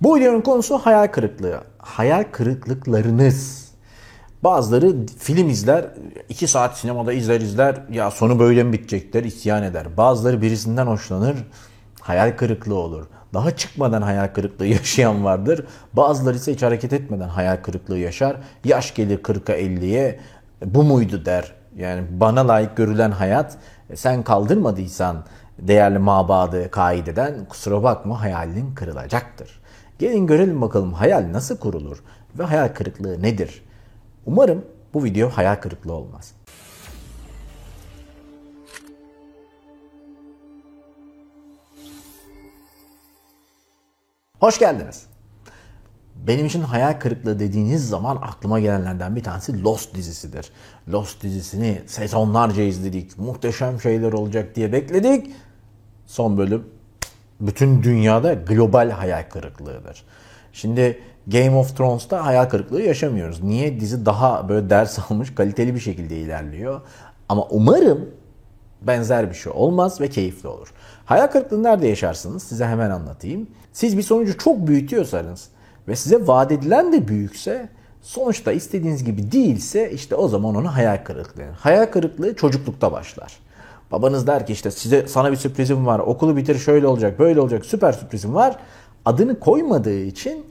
Bu videonun konusu hayal kırıklığı. Hayal kırıklıklarınız. Bazıları film izler, iki saat sinemada izler izler, ya sonu böyle mi bitecekler isyan eder. Bazıları birisinden hoşlanır, hayal kırıklığı olur. Daha çıkmadan hayal kırıklığı yaşayan vardır. Bazıları ise hiç hareket etmeden hayal kırıklığı yaşar. Yaş gelir 40'a 50'ye bu muydu der. Yani bana layık görülen hayat e, sen kaldırmadıysan değerli mabadı kaideden kusura bakma hayalin kırılacaktır. Gelin görelim bakalım hayal nasıl kurulur ve hayal kırıklığı nedir? Umarım bu video hayal kırıklığı olmaz. Hoş geldiniz. Benim için hayal kırıklığı dediğiniz zaman aklıma gelenlerden bir tanesi Lost dizisidir. Lost dizisini sezonlarca izledik. Muhteşem şeyler olacak diye bekledik. Son bölüm bütün dünyada global hayal kırıklığıdır. Şimdi Game of Thrones'ta hayal kırıklığı yaşamıyoruz. Niye? Dizi daha böyle ders almış, kaliteli bir şekilde ilerliyor. Ama umarım benzer bir şey olmaz ve keyifli olur. Hayal kırıklığı nerede yaşarsınız? Size hemen anlatayım. Siz bir sonucu çok büyütüyorsanız ve size vaat edilen de büyükse sonuçta istediğiniz gibi değilse işte o zaman onu hayal kırıklığı. Hayal kırıklığı çocuklukta başlar. Babanız der ki işte size sana bir sürprizim var. Okulu bitir şöyle olacak, böyle olacak. Süper sürprizim var. Adını koymadığı için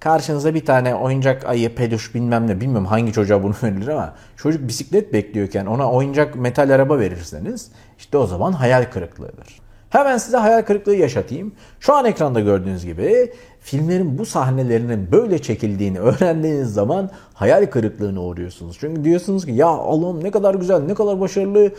karşınıza bir tane oyuncak ayı, peluş bilmem ne bilmiyorum hangi çocuğa bunu verilir ama çocuk bisiklet bekliyorken ona oyuncak metal araba verirseniz işte o zaman hayal kırıklığıdır. Hemen size hayal kırıklığı yaşatayım. Şu an ekranda gördüğünüz gibi filmlerin bu sahnelerinin böyle çekildiğini öğrendiğiniz zaman hayal kırıklığına uğruyorsunuz. Çünkü diyorsunuz ki ya Allah'ım ne kadar güzel, ne kadar başarılı.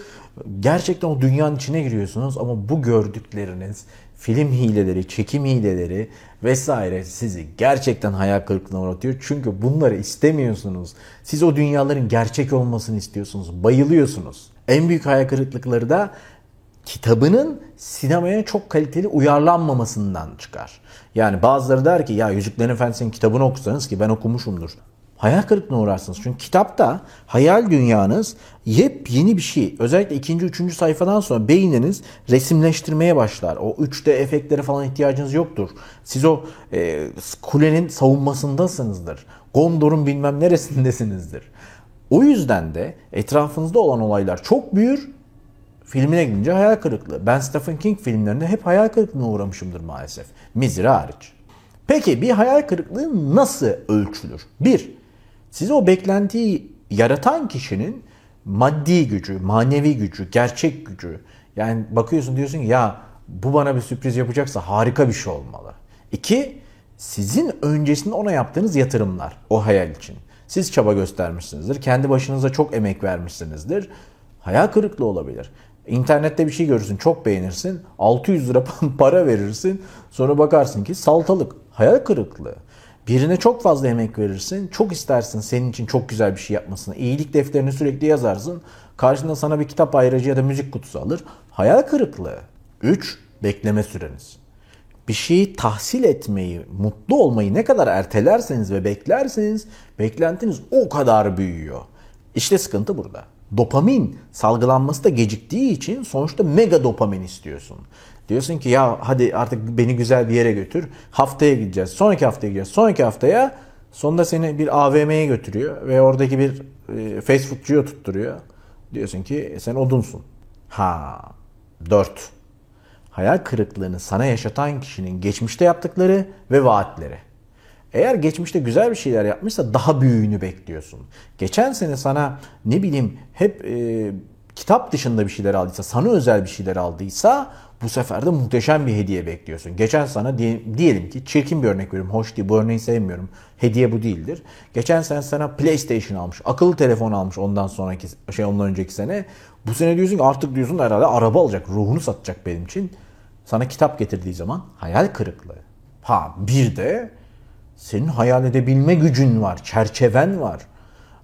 Gerçekten o dünyanın içine giriyorsunuz ama bu gördükleriniz film hileleri, çekim hileleri vesaire sizi gerçekten hayal kırıklığına uğratıyor. Çünkü bunları istemiyorsunuz. Siz o dünyaların gerçek olmasını istiyorsunuz. Bayılıyorsunuz. En büyük hayal kırıklıkları da kitabının sinemaya çok kaliteli uyarlanmamasından çıkar. Yani bazıları der ki ya Yüzüklerin Efendisi'nin kitabını okusanız ki ben okumuşumdur. Hayal kırıklığına uğrarsınız. Çünkü kitapta hayal dünyanız yepyeni bir şey. Özellikle ikinci, üçüncü sayfadan sonra beyniniz resimleştirmeye başlar. O 3D efektlere falan ihtiyacınız yoktur. Siz o e, kulenin savunmasındasınızdır. Gondor'un bilmem neresindesinizdir. O yüzden de etrafınızda olan olaylar çok büyür filmine gidince hayal kırıklığı. Ben Stephen King filmlerinde hep hayal kırıklığına uğramışımdır maalesef. Misery hariç. Peki bir hayal kırıklığı nasıl ölçülür? Bir, size o beklentiyi yaratan kişinin maddi gücü, manevi gücü, gerçek gücü. Yani bakıyorsun diyorsun ki ya bu bana bir sürpriz yapacaksa harika bir şey olmalı. İki, sizin öncesinde ona yaptığınız yatırımlar o hayal için. Siz çaba göstermişsinizdir. Kendi başınıza çok emek vermişsinizdir. Hayal kırıklığı olabilir. İnternette bir şey görürsün, çok beğenirsin. 600 lira para verirsin. Sonra bakarsın ki saltalık, hayal kırıklığı. Birine çok fazla emek verirsin. Çok istersin senin için çok güzel bir şey yapmasını. İyilik defterini sürekli yazarsın. Karşında sana bir kitap ayrıcı ya da müzik kutusu alır. Hayal kırıklığı. 3. Bekleme süreniz. Bir şeyi tahsil etmeyi, mutlu olmayı ne kadar ertelerseniz ve beklerseniz beklentiniz o kadar büyüyor. İşte sıkıntı burada. Dopamin salgılanması da geciktiği için sonuçta mega dopamin istiyorsun. Diyorsun ki ya hadi artık beni güzel bir yere götür. Haftaya gideceğiz. Sonraki haftaya gideceğiz. Sonraki haftaya sonunda seni bir AVM'ye götürüyor ve oradaki bir e, fast tutturuyor. Diyorsun ki sen odunsun. Ha. 4. Hayal kırıklığını sana yaşatan kişinin geçmişte yaptıkları ve vaatleri. Eğer geçmişte güzel bir şeyler yapmışsa daha büyüğünü bekliyorsun. Geçen sene sana ne bileyim hep e, kitap dışında bir şeyler aldıysa, sana özel bir şeyler aldıysa bu sefer de muhteşem bir hediye bekliyorsun. Geçen sana diye, diyelim ki çirkin bir örnek veriyorum. Hoş değil bu örneği sevmiyorum. Hediye bu değildir. Geçen sene sana PlayStation almış. Akıllı telefon almış ondan sonraki şey ondan önceki sene. Bu sene diyorsun ki artık diyorsun herhalde araba alacak. Ruhunu satacak benim için. Sana kitap getirdiği zaman hayal kırıklığı. Ha bir de senin hayal edebilme gücün var. Çerçeven var.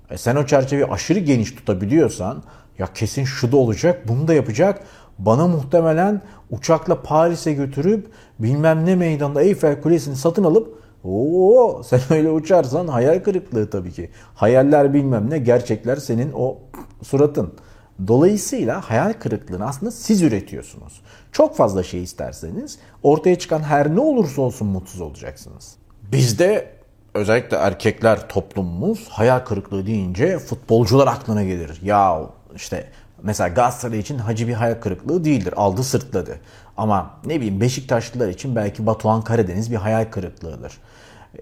E sen o çerçeveyi aşırı geniş tutabiliyorsan ya kesin şu da olacak, bunu da yapacak. Bana muhtemelen uçakla Paris'e götürüp bilmem ne meydanda Eyfel Kulesi'ni satın alıp Oo, sen öyle uçarsan hayal kırıklığı tabii ki. Hayaller bilmem ne, gerçekler senin o suratın. Dolayısıyla hayal kırıklığını aslında siz üretiyorsunuz. Çok fazla şey isterseniz ortaya çıkan her ne olursa olsun mutsuz olacaksınız. Bizde özellikle erkekler toplumumuz hayal kırıklığı deyince futbolcular aklına gelir. Ya işte mesela Galatasaray için Hacı bir hayal kırıklığı değildir. Aldı sırtladı. Ama ne bileyim Beşiktaşlılar için belki Batuhan Karadeniz bir hayal kırıklığıdır.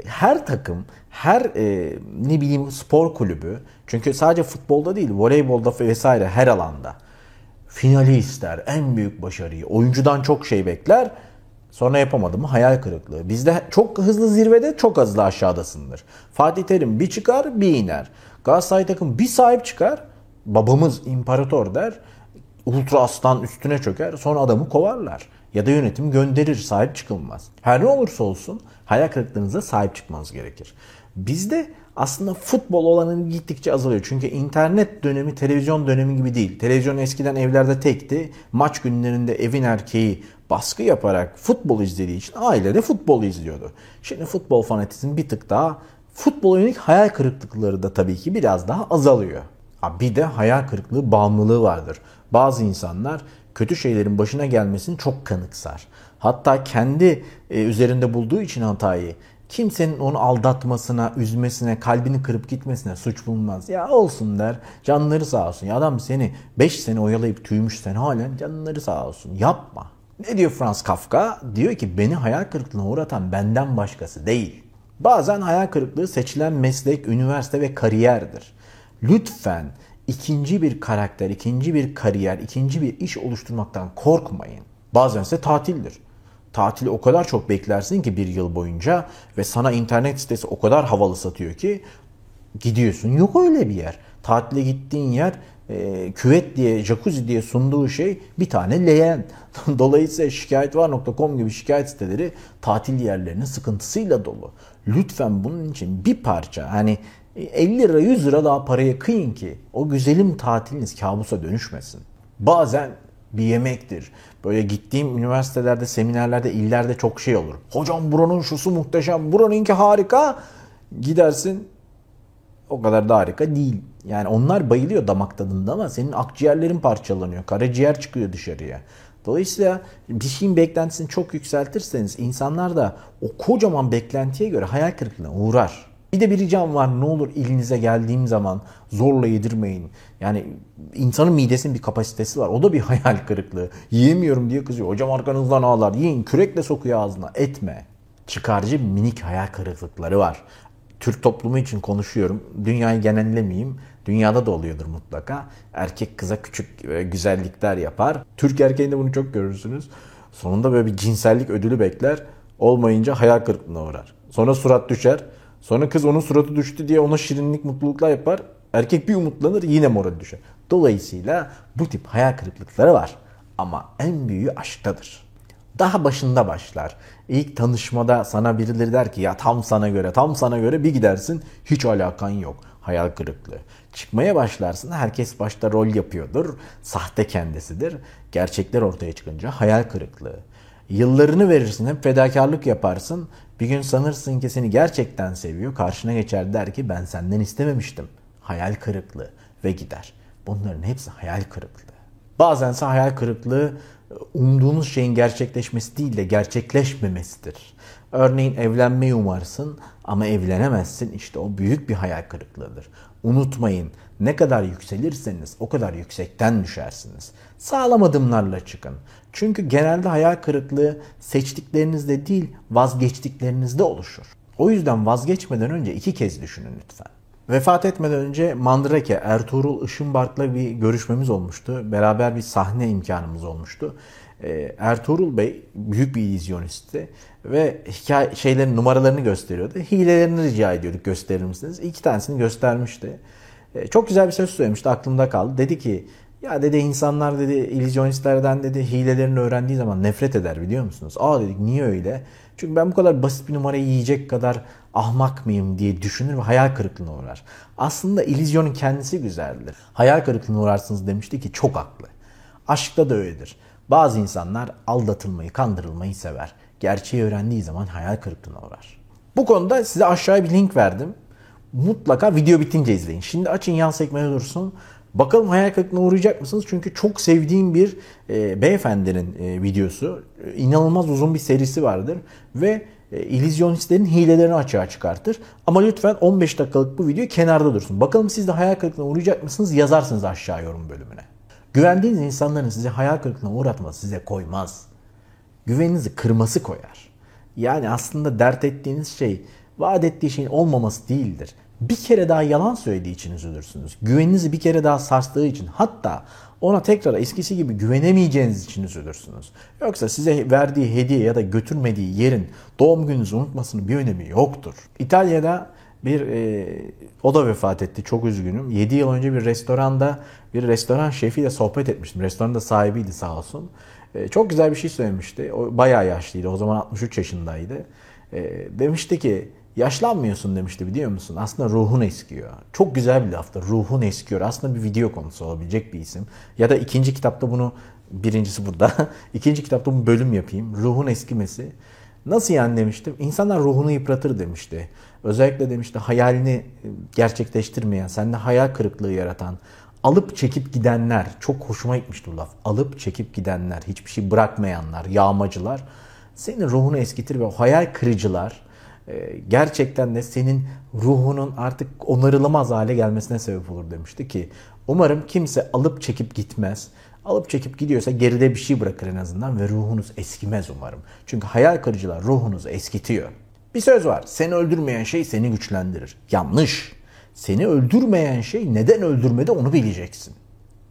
Her takım, her e, ne bileyim spor kulübü çünkü sadece futbolda değil voleybolda vesaire her alanda finali ister, en büyük başarıyı, oyuncudan çok şey bekler. Sonra yapamadı mı hayal kırıklığı. Bizde çok hızlı zirvede çok hızlı aşağıdasındır. Fatih Terim bir çıkar bir iner. Galatasaray takım bir sahip çıkar. Babamız imparator der. Ultra aslan üstüne çöker. Sonra adamı kovarlar. Ya da yönetim gönderir sahip çıkılmaz. Her ne olursa olsun hayal kırıklığınıza sahip çıkmanız gerekir. Bizde aslında futbol olanın gittikçe azalıyor. Çünkü internet dönemi televizyon dönemi gibi değil. Televizyon eskiden evlerde tekti. Maç günlerinde evin erkeği baskı yaparak futbol izlediği için aile de futbol izliyordu. Şimdi futbol fanatizmi bir tık daha futbol yönelik hayal kırıklıkları da tabii ki biraz daha azalıyor. Bir de hayal kırıklığı bağımlılığı vardır. Bazı insanlar kötü şeylerin başına gelmesini çok kanıksar. Hatta kendi e, üzerinde bulduğu için hatayı kimsenin onu aldatmasına, üzmesine, kalbini kırıp gitmesine suç bulunmaz. Ya olsun der. Canları sağ olsun. Ya adam seni 5 sene oyalayıp tüymüş sen halen canları sağ olsun. Yapma. Ne diyor Franz Kafka? Diyor ki beni hayal kırıklığına uğratan benden başkası değil. Bazen hayal kırıklığı seçilen meslek, üniversite ve kariyerdir. Lütfen ikinci bir karakter, ikinci bir kariyer, ikinci bir iş oluşturmaktan korkmayın. Bazen ise tatildir. Tatili o kadar çok beklersin ki bir yıl boyunca ve sana internet sitesi o kadar havalı satıyor ki gidiyorsun. Yok öyle bir yer. Tatile gittiğin yer e, küvet diye, jacuzzi diye sunduğu şey bir tane leğen. Dolayısıyla şikayetvar.com gibi şikayet siteleri tatil yerlerinin sıkıntısıyla dolu. Lütfen bunun için bir parça hani 50 lira 100 lira daha paraya kıyın ki o güzelim tatiliniz kabusa dönüşmesin. Bazen bir yemektir. Böyle gittiğim üniversitelerde, seminerlerde, illerde çok şey olur. Hocam buranın şusu muhteşem, buranınki harika. Gidersin o kadar da harika değil. Yani onlar bayılıyor damak tadında ama senin akciğerlerin parçalanıyor. Karaciğer çıkıyor dışarıya. Dolayısıyla bir şeyin beklentisini çok yükseltirseniz insanlar da o kocaman beklentiye göre hayal kırıklığına uğrar. Bir de bir ricam var ne olur ilinize geldiğim zaman zorla yedirmeyin. Yani insanın midesinin bir kapasitesi var. O da bir hayal kırıklığı. Yiyemiyorum diye kızıyor. Hocam arkanızdan ağlar. Yiyin kürekle sokuyor ağzına. Etme. Çıkarcı minik hayal kırıklıkları var. Türk toplumu için konuşuyorum. Dünyayı genellemeyeyim. Dünyada da oluyordur mutlaka. Erkek kıza küçük güzellikler yapar. Türk erkeğinde bunu çok görürsünüz. Sonunda böyle bir cinsellik ödülü bekler. Olmayınca hayal kırıklığına uğrar. Sonra surat düşer. Sonra kız onun suratı düştü diye ona şirinlik mutluluklar yapar. Erkek bir umutlanır yine moral düşer. Dolayısıyla bu tip hayal kırıklıkları var. Ama en büyüğü aşktadır. Daha başında başlar. İlk tanışmada sana birileri der ki ya tam sana göre tam sana göre bir gidersin hiç alakan yok. Hayal kırıklığı. Çıkmaya başlarsın herkes başta rol yapıyordur. Sahte kendisidir. Gerçekler ortaya çıkınca hayal kırıklığı. Yıllarını verirsin hep fedakarlık yaparsın. Bir gün sanırsın ki seni gerçekten seviyor. Karşına geçer der ki ben senden istememiştim. Hayal kırıklığı ve gider. Bunların hepsi hayal kırıklığı. Bazense hayal kırıklığı umduğunuz şeyin gerçekleşmesi değil de gerçekleşmemesidir. Örneğin evlenmeyi umarsın ama evlenemezsin. İşte o büyük bir hayal kırıklığıdır. Unutmayın ne kadar yükselirseniz o kadar yüksekten düşersiniz. Sağlam adımlarla çıkın. Çünkü genelde hayal kırıklığı seçtiklerinizde değil vazgeçtiklerinizde oluşur. O yüzden vazgeçmeden önce iki kez düşünün lütfen. Vefat etmeden önce Mandrake, Ertuğrul Işınbark'la bir görüşmemiz olmuştu. Beraber bir sahne imkanımız olmuştu. Ee, Ertuğrul Bey büyük bir illüzyonisti ve hikaye şeylerin numaralarını gösteriyordu. Hilelerini rica ediyorduk gösterir misiniz? İki tanesini göstermişti. Ee, çok güzel bir söz söylemişti aklımda kaldı. Dedi ki ya dedi insanlar dedi illüzyonistlerden dedi hilelerini öğrendiği zaman nefret eder biliyor musunuz? Aa dedik niye öyle? Çünkü ben bu kadar basit bir numarayı yiyecek kadar ahmak mıyım diye düşünür ve hayal kırıklığına uğrar. Aslında illüzyonun kendisi güzeldir. Hayal kırıklığına uğrarsınız demişti ki çok haklı. Aşkta da öyledir. Bazı insanlar aldatılmayı, kandırılmayı sever. Gerçeği öğrendiği zaman hayal kırıklığına uğrar. Bu konuda size aşağıya bir link verdim. Mutlaka video bitince izleyin. Şimdi açın yan sekmede dursun. Bakalım hayal kırıklığına uğrayacak mısınız? Çünkü çok sevdiğim bir e, beyefendinin e, videosu. E, inanılmaz uzun bir serisi vardır ve e, illüzyonistlerin hilelerini açığa çıkartır. Ama lütfen 15 dakikalık bu video kenarda dursun. Bakalım siz de hayal kırıklığına uğrayacak mısınız? Yazarsınız aşağı yorum bölümüne. Güvendiğiniz insanların size hayal kırıklığına uğratması size koymaz. Güveninizi kırması koyar. Yani aslında dert ettiğiniz şey vaat ettiği şeyin olmaması değildir. Bir kere daha yalan söylediği için üzülürsünüz. Güveninizi bir kere daha sarstığı için hatta ona tekrar eskisi gibi güvenemeyeceğiniz için üzülürsünüz. Yoksa size verdiği hediye ya da götürmediği yerin doğum gününüzü unutmasının bir önemi yoktur. İtalya'da bir e, o da vefat etti. Çok üzgünüm. 7 yıl önce bir restoranda bir restoran şefiyle sohbet etmiştim. Restoranın da sahibiydi sağ olsun. E, çok güzel bir şey söylemişti. O bayağı yaşlıydı. O zaman 63 yaşındaydı. E, demişti ki yaşlanmıyorsun demişti biliyor musun? Aslında ruhun eskiyor. Çok güzel bir laftır. Ruhun eskiyor. Aslında bir video konusu olabilecek bir isim. Ya da ikinci kitapta bunu birincisi burada. ikinci kitapta bu bölüm yapayım. Ruhun eskimesi. Nasıl yani demiştim. İnsanlar ruhunu yıpratır demişti. Özellikle demişti hayalini gerçekleştirmeyen, sende hayal kırıklığı yaratan, alıp çekip gidenler, çok hoşuma gitmişti bu laf. Alıp çekip gidenler, hiçbir şey bırakmayanlar, yağmacılar senin ruhunu eskitir ve hayal kırıcılar e, gerçekten de senin ruhunun artık onarılamaz hale gelmesine sebep olur demişti ki umarım kimse alıp çekip gitmez. Alıp çekip gidiyorsa geride bir şey bırakır en azından ve ruhunuz eskimez umarım. Çünkü hayal kırıcılar ruhunuzu eskitiyor. Bir söz var. Seni öldürmeyen şey seni güçlendirir. Yanlış. Seni öldürmeyen şey neden öldürmedi onu bileceksin.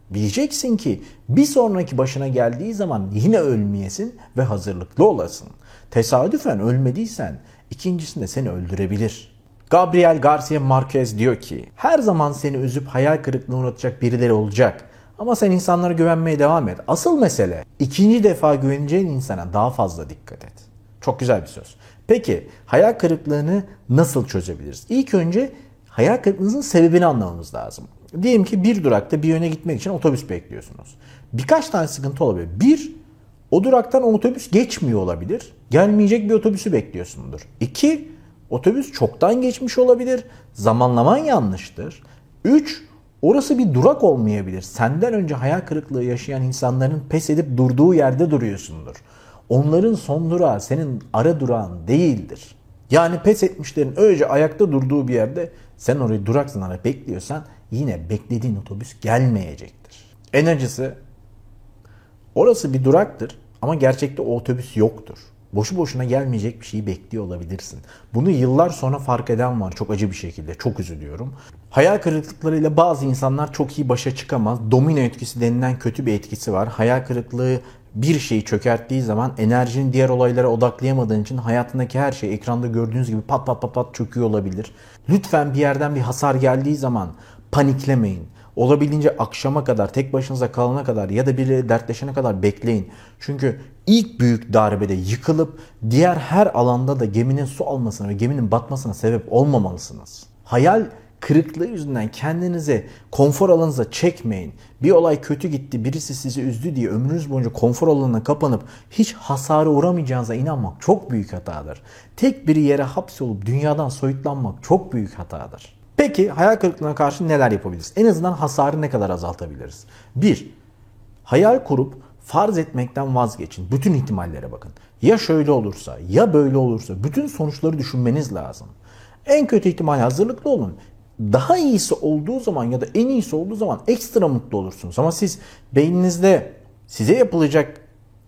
Bileceksin ki bir sonraki başına geldiği zaman yine ölmeyesin ve hazırlıklı olasın. Tesadüfen ölmediysen ikincisinde seni öldürebilir. Gabriel Garcia Marquez diyor ki her zaman seni üzüp hayal kırıklığına uğratacak birileri olacak. Ama sen insanlara güvenmeye devam et. Asıl mesele ikinci defa güveneceğin insana daha fazla dikkat et. Çok güzel bir söz. Peki hayal kırıklığını nasıl çözebiliriz? İlk önce hayal kırıklığınızın sebebini anlamamız lazım. Diyelim ki bir durakta bir yöne gitmek için otobüs bekliyorsunuz. Birkaç tane sıkıntı olabilir. Bir, o duraktan o otobüs geçmiyor olabilir. Gelmeyecek bir otobüsü bekliyorsundur. İki, otobüs çoktan geçmiş olabilir. Zamanlaman yanlıştır. Üç, orası bir durak olmayabilir. Senden önce hayal kırıklığı yaşayan insanların pes edip durduğu yerde duruyorsundur. Onların son durağı senin ara durağın değildir. Yani pes etmişlerin öylece ayakta durduğu bir yerde sen orayı durak sanarak bekliyorsan yine beklediğin otobüs gelmeyecektir. En acısı orası bir duraktır ama gerçekte o otobüs yoktur. Boşu boşuna gelmeyecek bir şeyi bekliyor olabilirsin. Bunu yıllar sonra fark eden var çok acı bir şekilde. Çok üzülüyorum. Hayal kırıklıklarıyla bazı insanlar çok iyi başa çıkamaz. Domino etkisi denilen kötü bir etkisi var. Hayal kırıklığı bir şeyi çökerttiği zaman enerjini diğer olaylara odaklayamadığın için hayatındaki her şey ekranda gördüğünüz gibi pat pat pat pat çöküyor olabilir. Lütfen bir yerden bir hasar geldiği zaman paniklemeyin. Olabildiğince akşama kadar, tek başınıza kalana kadar ya da biriyle dertleşene kadar bekleyin. Çünkü ilk büyük darbede yıkılıp diğer her alanda da geminin su almasına ve geminin batmasına sebep olmamalısınız. Hayal kırıklığı yüzünden kendinizi konfor alanınıza çekmeyin. Bir olay kötü gitti, birisi sizi üzdü diye ömrünüz boyunca konfor alanına kapanıp hiç hasara uğramayacağınıza inanmak çok büyük hatadır. Tek bir yere hapsolup dünyadan soyutlanmak çok büyük hatadır. Peki hayal kırıklığına karşı neler yapabiliriz? En azından hasarı ne kadar azaltabiliriz? 1. Hayal kurup farz etmekten vazgeçin. Bütün ihtimallere bakın. Ya şöyle olursa, ya böyle olursa bütün sonuçları düşünmeniz lazım. En kötü ihtimal hazırlıklı olun daha iyisi olduğu zaman ya da en iyisi olduğu zaman ekstra mutlu olursunuz. Ama siz beyninizde size yapılacak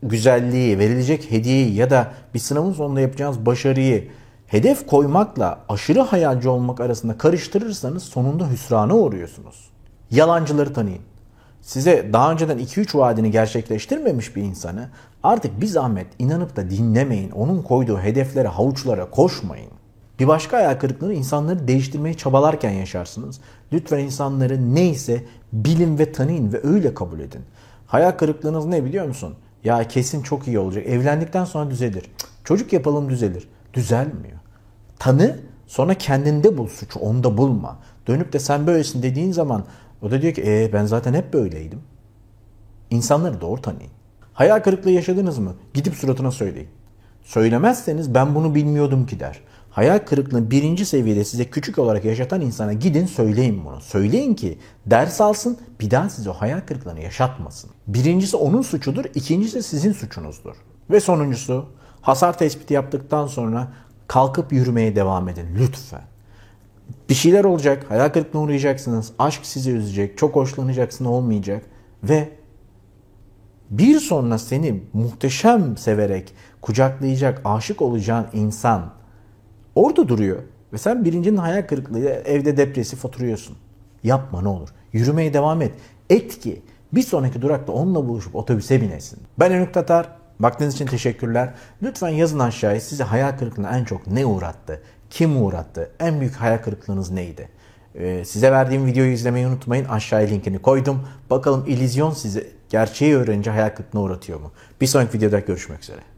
güzelliği, verilecek hediyeyi ya da bir sınavın sonunda yapacağınız başarıyı hedef koymakla aşırı hayalci olmak arasında karıştırırsanız sonunda hüsrana uğruyorsunuz. Yalancıları tanıyın. Size daha önceden 2-3 vaadini gerçekleştirmemiş bir insanı artık bir zahmet inanıp da dinlemeyin. Onun koyduğu hedeflere, havuçlara koşmayın. Bir başka hayal kırıklığını insanları değiştirmeye çabalarken yaşarsınız. Lütfen insanları neyse bilin ve tanıyın ve öyle kabul edin. Hayal kırıklığınız ne biliyor musun? Ya kesin çok iyi olacak. Evlendikten sonra düzelir. çocuk yapalım düzelir. Düzelmiyor. Tanı sonra kendinde bul suçu. Onda bulma. Dönüp de sen böylesin dediğin zaman o da diyor ki ee, ben zaten hep böyleydim. İnsanları doğru tanıyın. Hayal kırıklığı yaşadınız mı? Gidip suratına söyleyin. Söylemezseniz ben bunu bilmiyordum ki der. hayal kırıklığını birinci seviyede size küçük olarak yaşatan insana gidin söyleyin bunu. Söyleyin ki ders alsın bir daha size o hayal kırıklığını yaşatmasın. Birincisi onun suçudur, ikincisi sizin suçunuzdur. Ve sonuncusu hasar tespiti yaptıktan sonra kalkıp yürümeye devam edin lütfen. Bir şeyler olacak, hayal kırıklığına uğrayacaksınız, aşk sizi üzecek, çok hoşlanacaksın olmayacak ve bir sonra seni muhteşem severek kucaklayacak, aşık olacağın insan orada duruyor. Ve sen birincinin hayal kırıklığıyla evde depresif oturuyorsun. Yapma ne olur. Yürümeye devam et. Et ki bir sonraki durakta onunla buluşup otobüse binesin. Ben Önük Tatar. Baktığınız için teşekkürler. Lütfen yazın aşağıya sizi hayal kırıklığına en çok ne uğrattı? Kim uğrattı? En büyük hayal kırıklığınız neydi? Ee, size verdiğim videoyu izlemeyi unutmayın. Aşağıya linkini koydum. Bakalım illüzyon sizi gerçeği öğrenince hayal kırıklığına uğratıyor mu? Bir sonraki videoda görüşmek üzere.